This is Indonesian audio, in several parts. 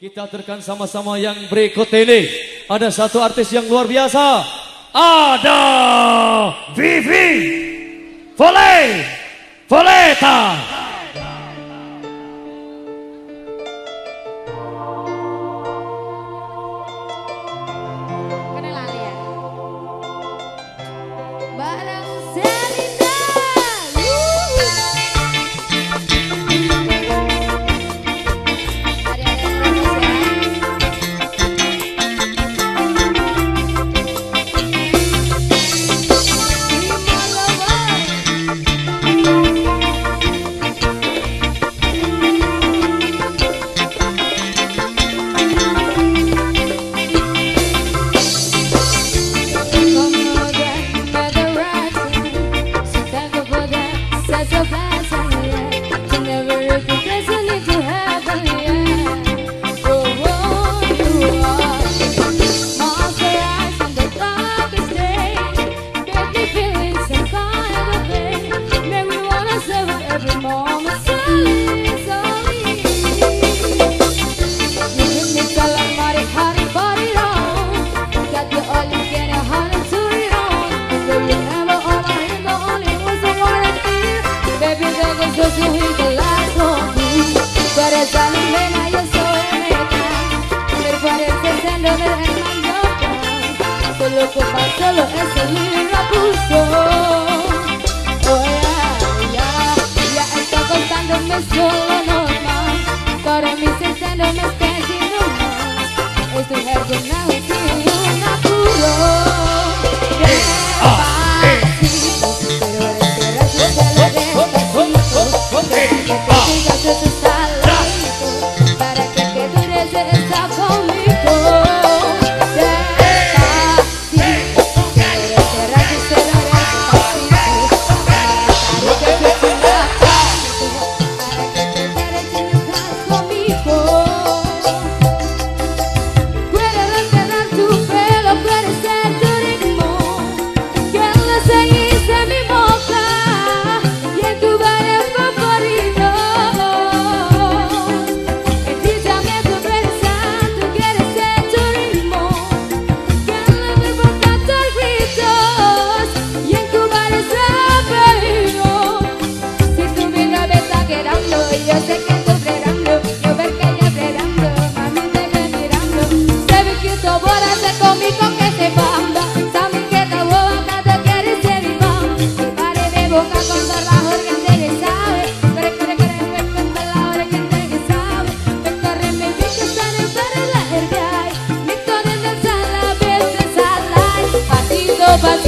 Kita terkan sama-sama yang berikut ini. Ada satu artis yang luar biasa. Ada Vivi Vole Voleta.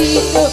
see you.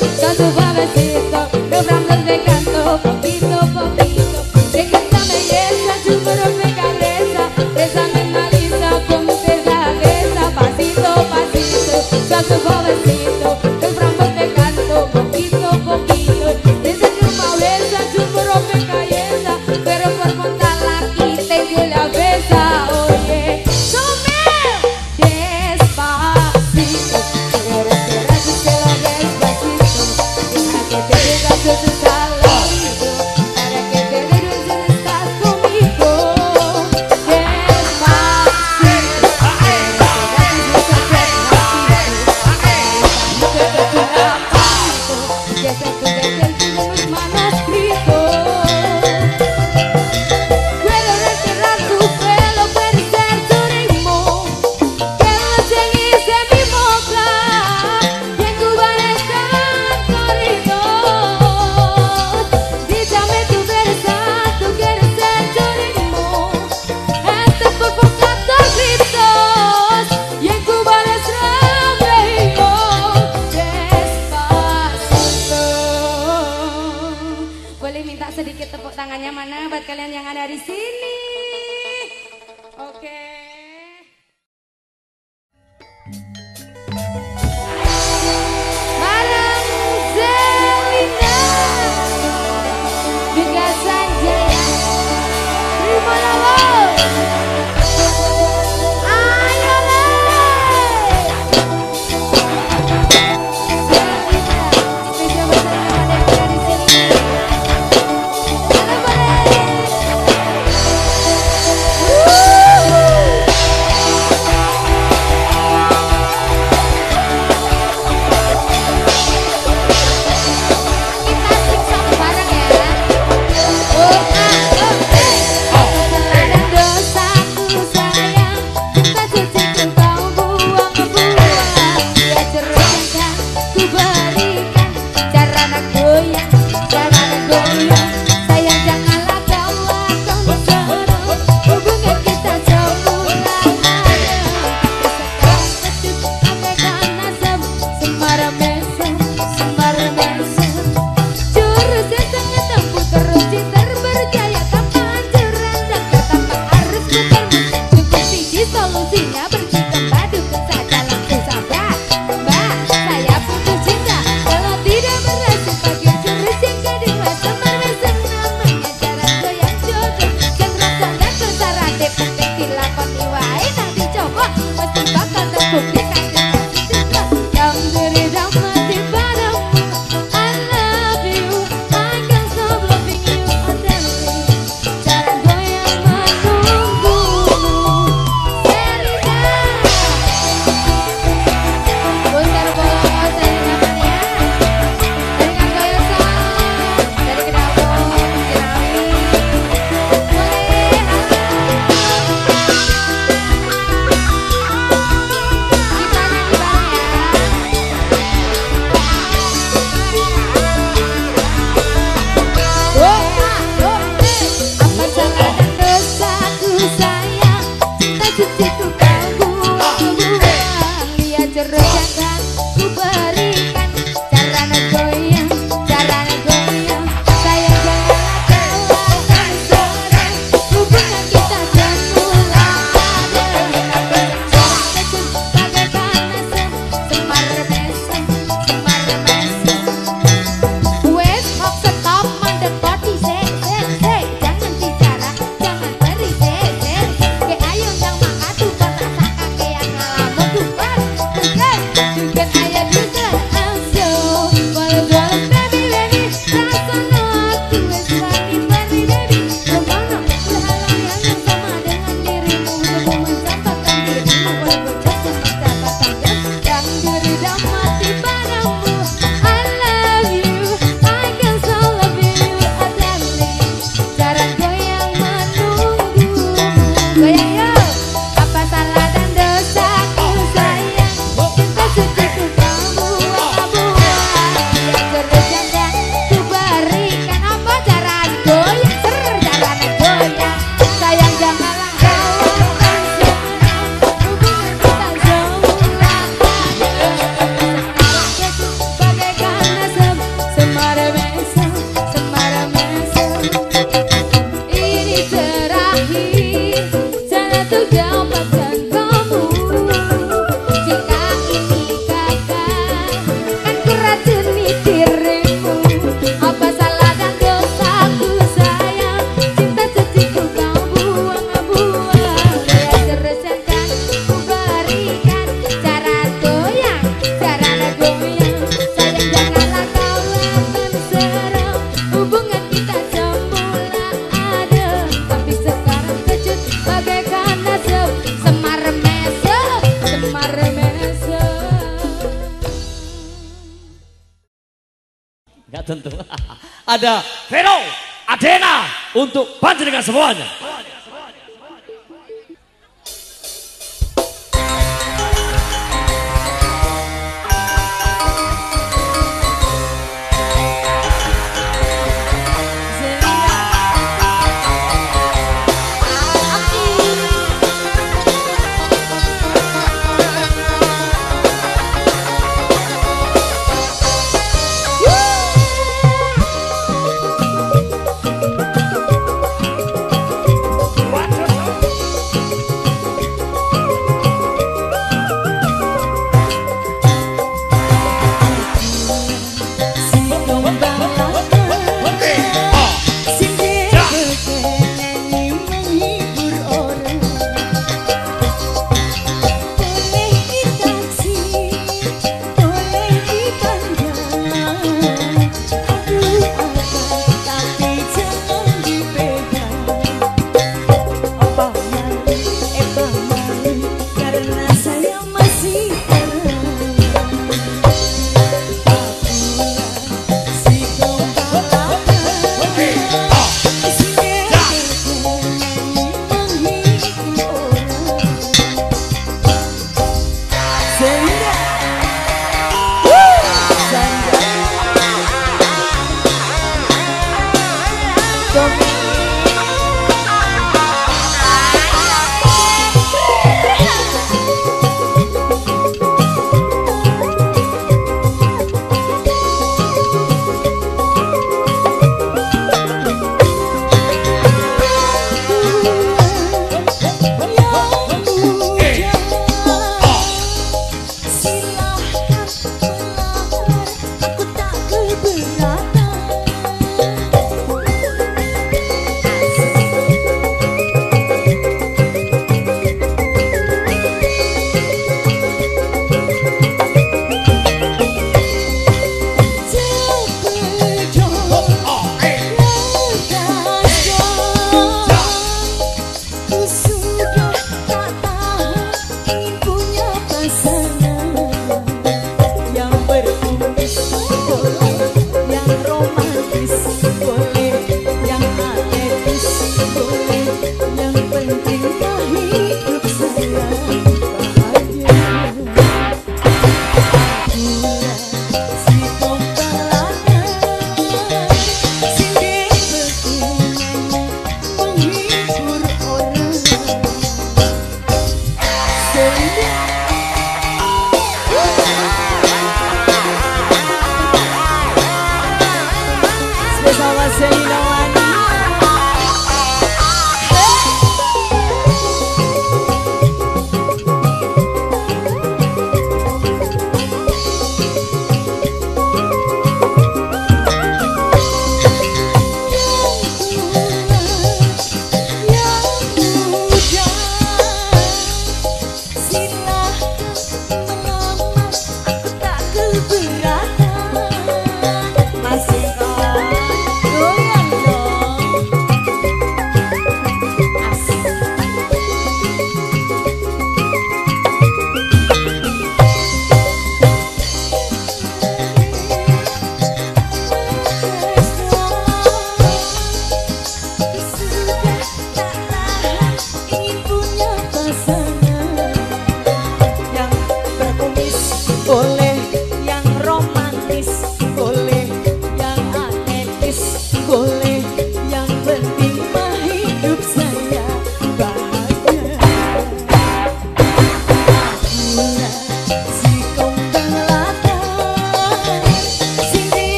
nessa moda?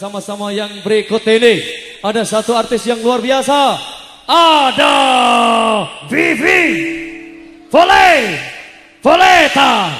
Sama-sama yang berikut ini. Ada satu artis yang luar biasa. Ada Vivi Vole Voleta.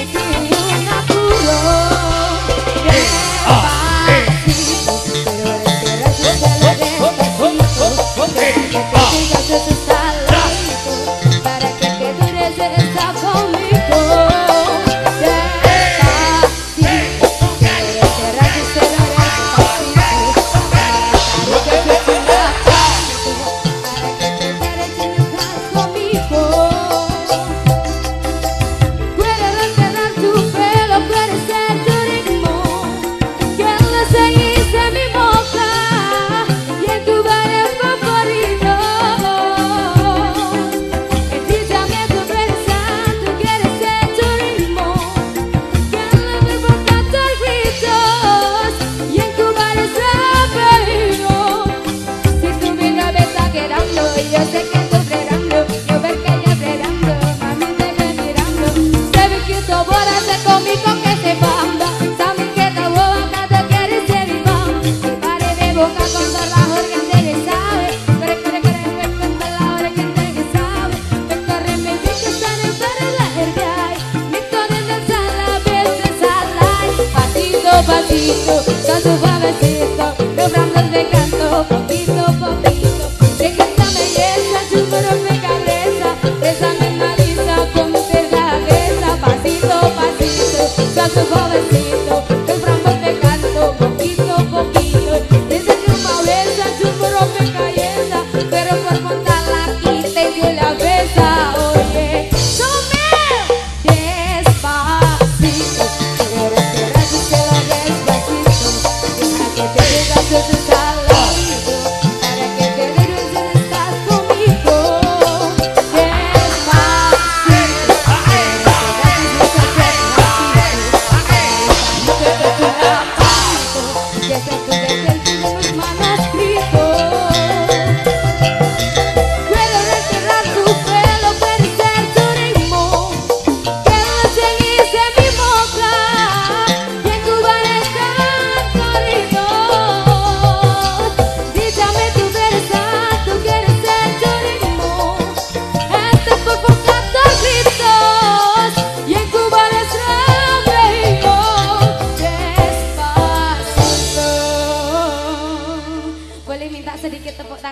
vou vencer.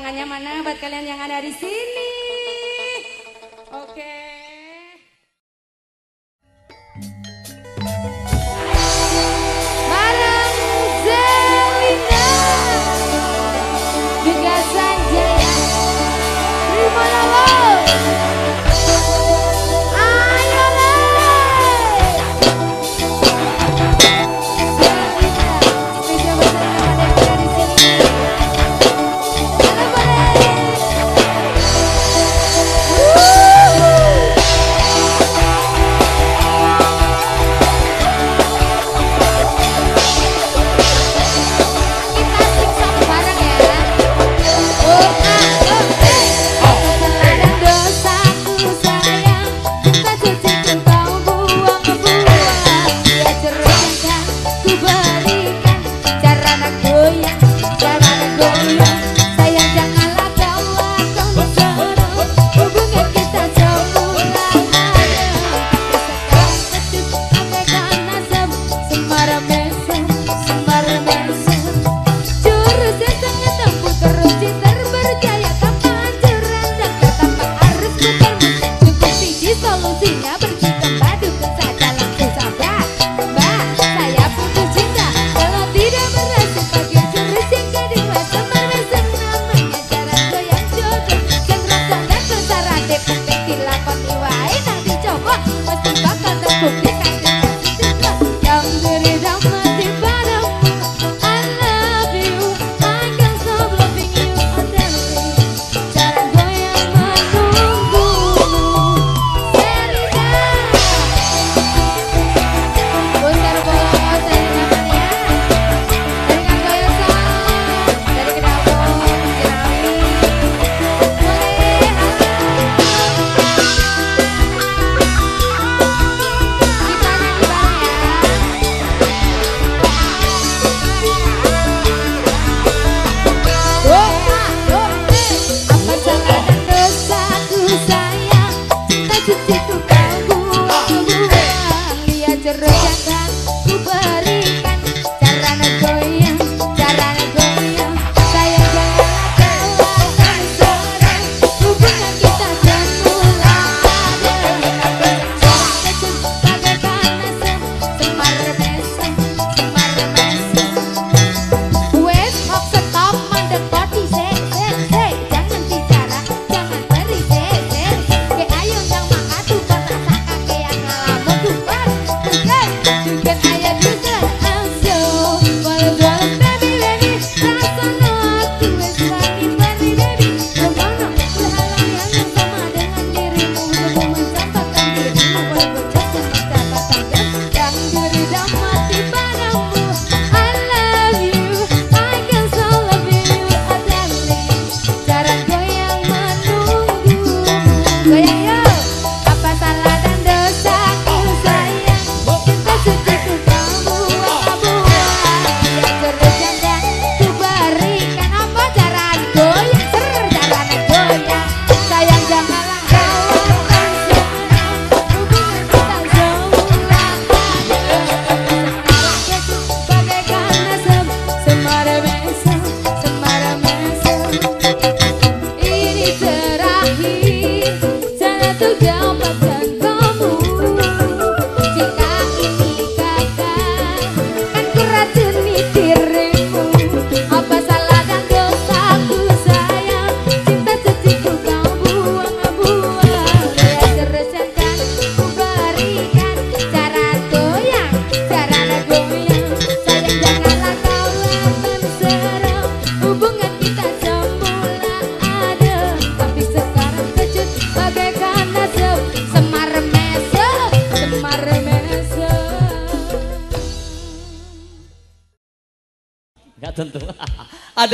tangannya mana buat kalian yang ada di sini?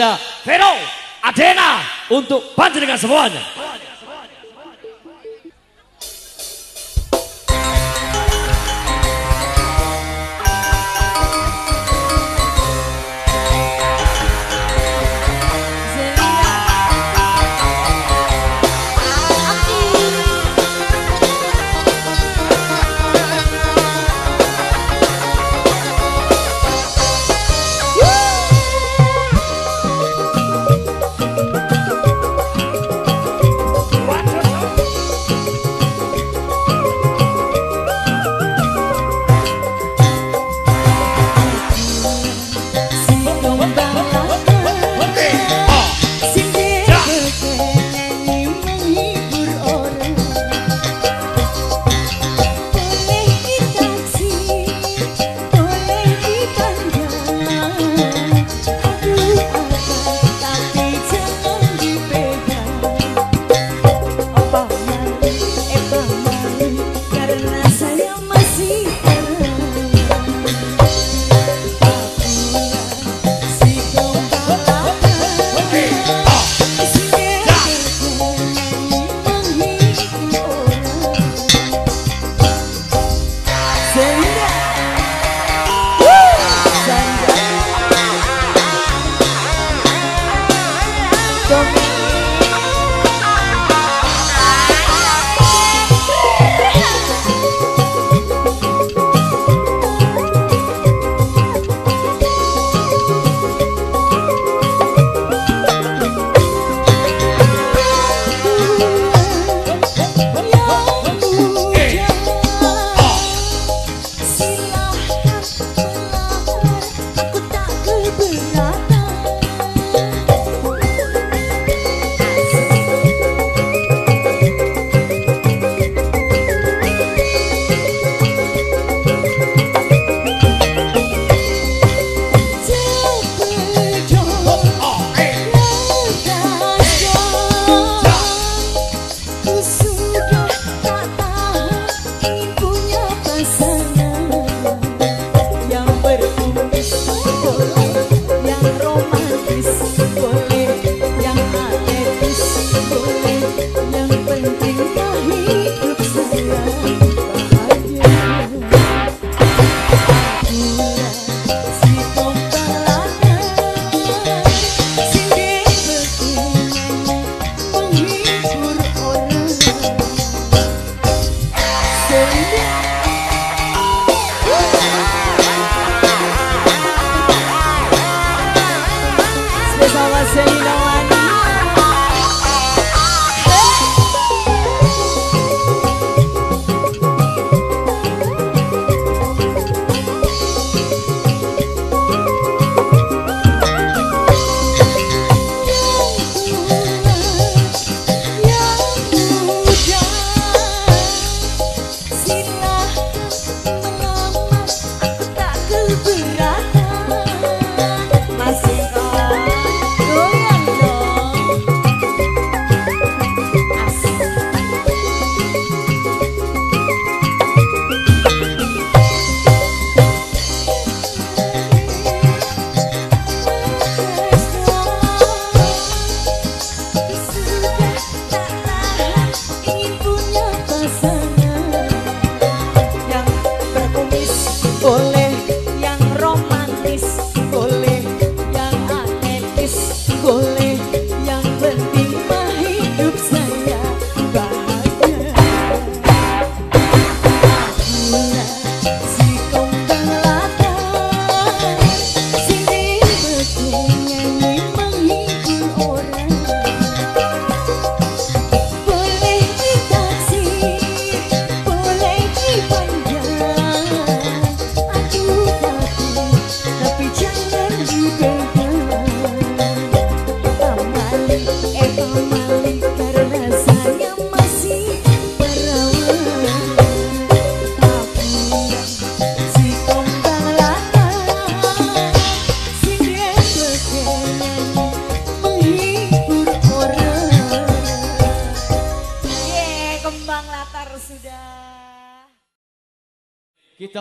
Ada Vero, Adena untuk panjenengan semuanya.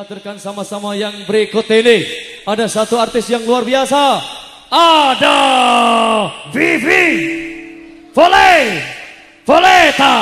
Kita terkan sama-sama yang berikut ini. Ada satu artis yang luar biasa. Ada Vivi Vole Voleta.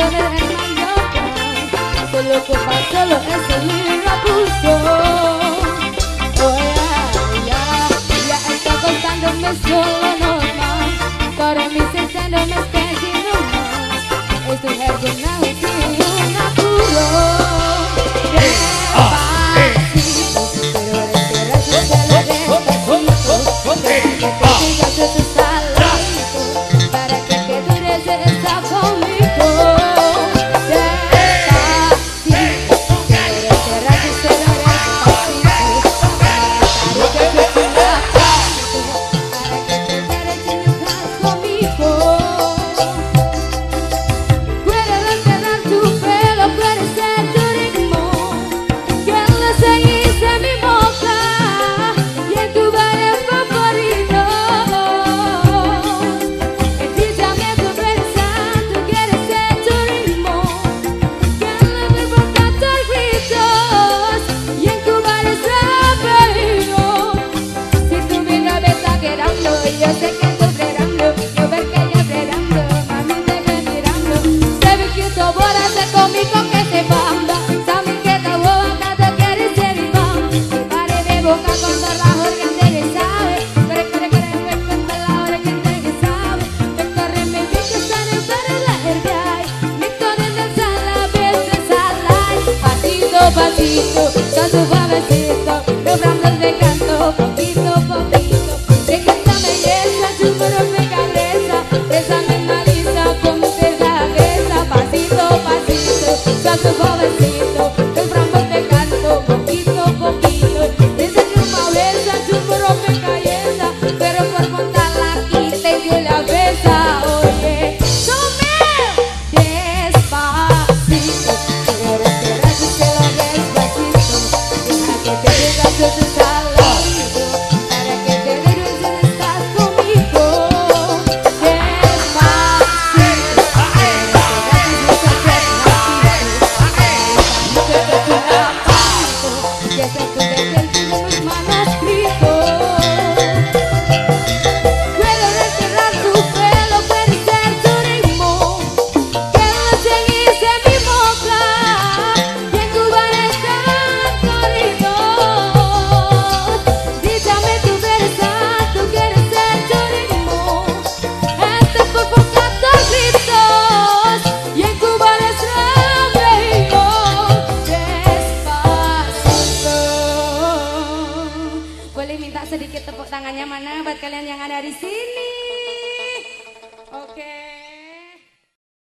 canciones en Mallorca Solo que solo es el puso Oh yeah, yeah Ya está contándome solo normal Para mí se me está yendo más Estoy Pero eres que gracias a la despacito te